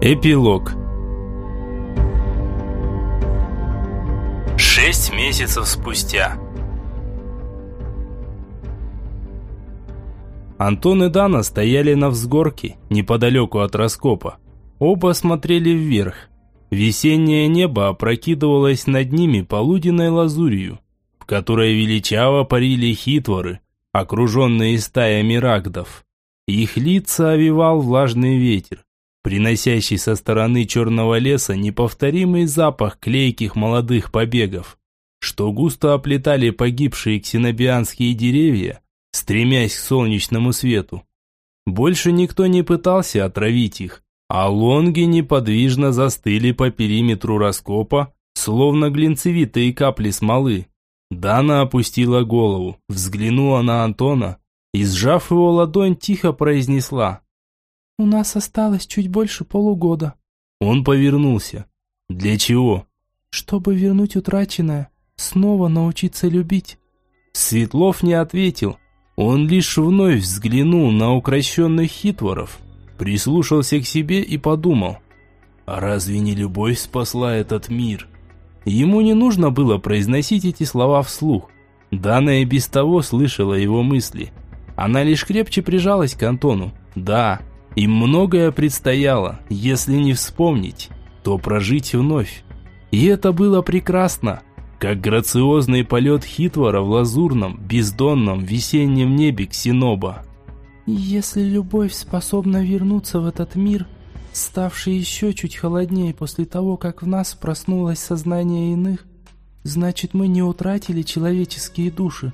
Эпилог Шесть месяцев спустя Антон и Дана стояли на взгорке, неподалеку от раскопа. Оба смотрели вверх. Весеннее небо опрокидывалось над ними полуденной лазурью, в которой величаво парили хитворы, окруженные стаями рагдов. Их лица овивал влажный ветер приносящий со стороны черного леса неповторимый запах клейких молодых побегов, что густо оплетали погибшие ксенобианские деревья, стремясь к солнечному свету. Больше никто не пытался отравить их, а лонги неподвижно застыли по периметру раскопа, словно глинцевитые капли смолы. Дана опустила голову, взглянула на Антона и, сжав его ладонь, тихо произнесла «У нас осталось чуть больше полугода». Он повернулся. «Для чего?» «Чтобы вернуть утраченное, снова научиться любить». Светлов не ответил. Он лишь вновь взглянул на укращенных хитворов, прислушался к себе и подумал. «А разве не любовь спасла этот мир?» Ему не нужно было произносить эти слова вслух. Дана и без того слышала его мысли. Она лишь крепче прижалась к Антону. Да, им многое предстояло, если не вспомнить, то прожить вновь. И это было прекрасно, как грациозный полет Хитвора в лазурном, бездонном весеннем небе Ксеноба. «Если любовь способна вернуться в этот мир, ставший еще чуть холоднее после того, как в нас проснулось сознание иных, значит мы не утратили человеческие души».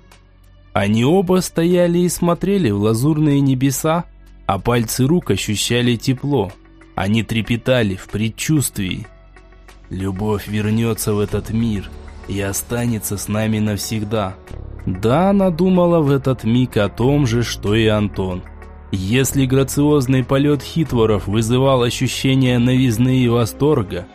Они оба стояли и смотрели в лазурные небеса, а пальцы рук ощущали тепло. Они трепетали в предчувствии. Любовь вернется в этот мир и останется с нами навсегда. Да, она думала в этот миг о том же, что и Антон. Если грациозный полет хитворов вызывал ощущение новизны и восторга,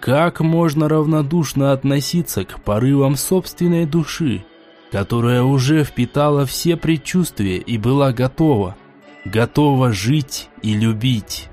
как можно равнодушно относиться к порывам собственной души, которая уже впитала все предчувствия и была готова – готова жить и любить.